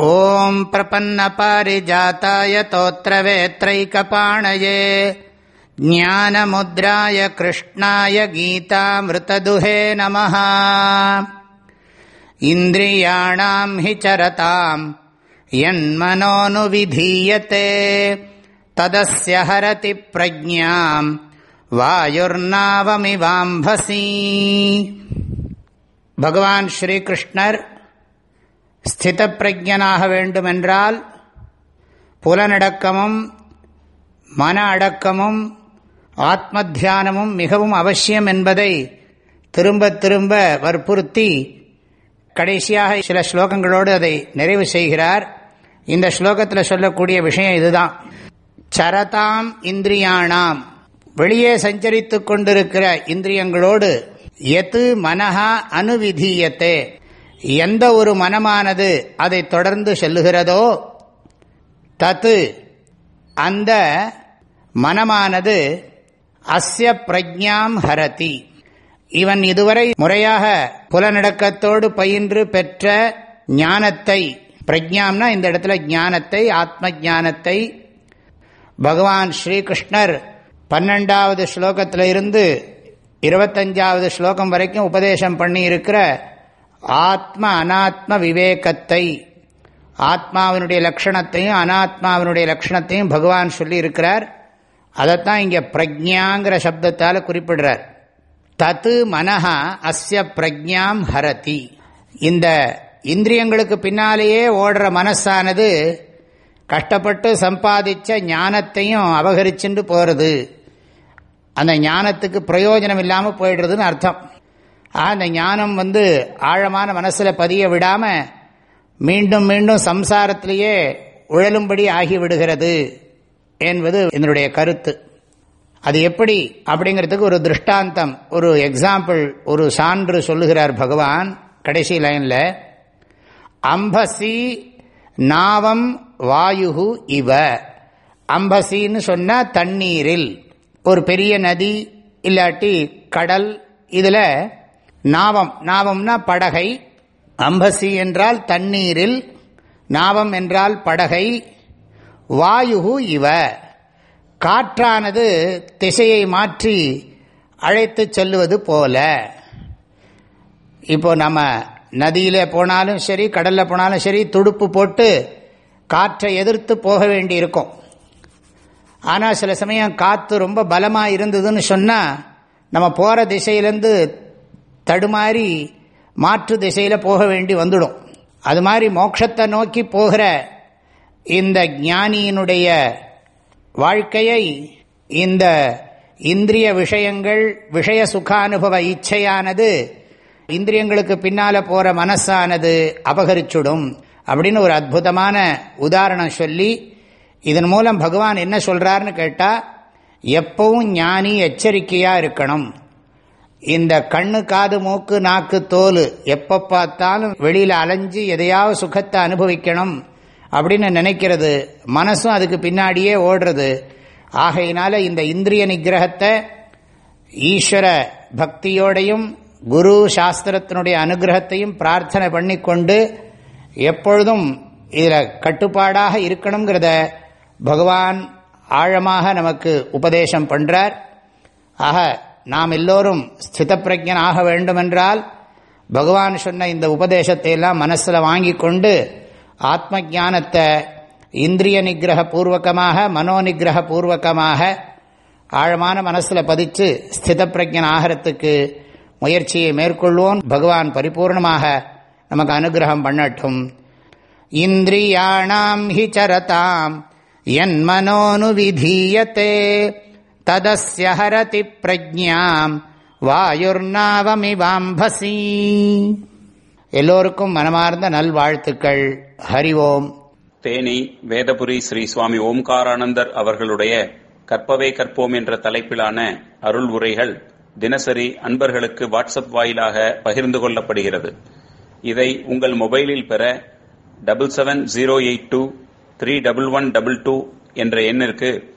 ॐ प्रपन्नपारिजाताय तोत्रवेत्रैकपाणये ज्ञानमुद्राय कृष्णाय गीतामृतदुहे नमः। इन्द्रियाणाम् हि चरताम् यन्मनोऽनुविधीयते तदस्य हरति प्रज्ञाम् वायुर्नावमिवाम्भसि। भगवान् श्रीकृष्णर् ஸ்தித பிரஜனாக வேண்டுமென்றால் புலனடக்கமும் மன அடக்கமும் ஆத்ம தியானமும் மிகவும் அவசியம் என்பதை திரும்ப திரும்ப வற்புறுத்தி கடைசியாக சில ஸ்லோகங்களோடு அதை நிறைவு செய்கிறார். இந்த ஸ்லோகத்தில் சொல்லக்கூடிய விஷயம் இதுதான். சரதாம் இந்திரியானாம் வெளியே சஞ்சரித்து கொண்டிருக்கிற இந்திரியங்களோடு எது மனஹா அனுவிதீயத்தே? எந்த ஒரு மனமானது அதை தொடர்ந்து செல்லுகிறதோ தத்து அந்த மனமானது அஸ்ய பிரஜாம் ஹரதி. இவன் இதுவரை முறையாக புலநடக்கத்தோடு பயின்று பெற்ற ஞானத்தை பிரஜாம்னா இந்த இடத்துல ஞானத்தை ஆத்ம ஞானத்தை பகவான் ஸ்ரீகிருஷ்ணர் பன்னெண்டாவது ஸ்லோகத்திலிருந்து இருபத்தஞ்சாவது ஸ்லோகம் வரைக்கும் உபதேசம் பண்ணி இருக்கிற ஆத்ம அனாத்ம விவேகத்தை ஆத்மாவினுடைய லட்சணத்தையும் அனாத்மாவினுடைய லட்சணத்தையும் பகவான் சொல்லி இருக்கிறார் அதைத்தான் இங்கே பிரஜாங்கிற சப்தத்தால் குறிப்பிடுறார். தத்து மனஹா அஸ்ய பிரஜாம் ஹரதி. இந்த இந்திரியங்களுக்கு பின்னாலேயே ஓடுற மனசானது கஷ்டப்பட்டு சம்பாதிச்ச ஞானத்தையும் அபகரிச்சுட்டு போகிறது அந்த ஞானத்துக்கு பிரயோஜனம் இல்லாமல் போயிடுறதுன்னு அர்த்தம். அந்த ஞானம் வந்து ஆழமான மனசில் பதிய விடாமல் மீண்டும் மீண்டும் சம்சாரத்திலேயே உழலும்படி ஆகிவிடுகிறது என்பது என்னுடைய கருத்து. அது எப்படி? அப்படிங்கிறதுக்கு ஒரு திருஷ்டாந்தம் ஒரு எக்ஸாம்பிள் ஒரு சான்று சொல்லுகிறார் பகவான் கடைசி லைனில். அம்பசி நாவம் வாயு இவ. அம்பசின்னு சொன்னால் தண்ணீரில். ஒரு பெரிய நதி இல்லாட்டி கடல் இதில் நாவம். நாவம்னா படகை. அம்பசி என்றால் தண்ணீரில். நாவம் என்றால் படகை. வாயு இவ. காற்றானது திசையை மாற்றி அழைத்து செல்லுவது போல. இப்போ நம்ம நதியில் போனாலும் சரி கடலில் போனாலும் சரி துடுப்பு போட்டு காற்றை எதிர்த்து போக வேண்டி இருக்கும் ஆனால் சில சமயம் காற்று ரொம்ப பலமாக இருந்ததுன்னு சொன்னால் நம்ம போகிற திசையிலேருந்து தடுமாறி மாற்று திசையில் போக வேண்டி வந்துடும். அது மாதிரி மோட்சத்தை நோக்கி போகிற இந்த ஞானியினுடைய வாழ்க்கையை இந்த இந்திரிய விஷயங்கள் விஷய சுகானுபவ இச்சையானது இந்திரியங்களுக்கு பின்னால் போகிற மனசானது அபகரிச்சுடும் அப்படின்னு ஒரு அற்புதமான உதாரணம் சொல்லி இதன் மூலம் பகவான் என்ன சொல்கிறார்னு கேட்டால் எப்பவும் ஞானி எச்சரிக்கையாக இருக்கணும். இந்த கண்ணு காது மூக்கு நாக்கு தோல் எப்போ பார்த்தாலும் வெளியில் அலைஞ்சு எதையாவது சுகத்தை அனுபவிக்கணும் அப்படின்னு நினைக்கிறது. மனசும் அதுக்கு பின்னாடியே ஓடுறது. ஆகையினால இந்த இந்திரிய நிகிரகத்தை ஈஸ்வர பக்தியோடையும் குரு சாஸ்திரத்தினுடைய அனுகிரகத்தையும் பிரார்த்தனை பண்ணி கொண்டு எப்பொழுதும் இதில் கட்டுப்பாடாக இருக்கணுங்கிறத பகவான் ஆழமாக நமக்கு உபதேசம் பண்ணுறார் ஆக நாம் எல்லோரும் ஸ்தித பிரஜன் ஆக வேண்டுமென்றால் பகவான் சொன்ன இந்த உபதேசத்தை எல்லாம் மனசில் வாங்கி கொண்டு ஆத்ம ஜானத்தை இந்திரிய நிகிரக பூர்வகமாக மனோ நிகிரக பூர்வகமாக ஆழமான மனசில் பதித்து ஸ்தித பிரஜன் ஆகிறதுக்கு முயற்சியை மேற்கொள்வோம். பகவான் பரிபூர்ணமாக நமக்கு அனுகிரகம் பண்ணட்டும். இந்திரியாணாம் ஹி சரதாம் என் மனோனுவிதீயத்தே ததஸ்ய ஹரதி பிரஜாம் வாயுர்நாவமிவாம்பசி எல்லோருக்கும் மனமார்ந்த நல்வாழ்த்துக்கள். ஹரி ஓம். தேனி வேதபுரி ஸ்ரீ சுவாமி ஓம்காரானந்தர் அவர்களுடைய கற்பவே கற்போம் என்ற தலைப்பிலான அருள் உரைகள் தினசரி அன்பர்களுக்கு வாட்ஸ்அப் வாயிலாக பகிர்ந்து கொள்ளப்படுகிறது. இதை உங்கள் மொபைலில் பெற double seven zero eight two three double one double two என்ற எண்ணிற்கு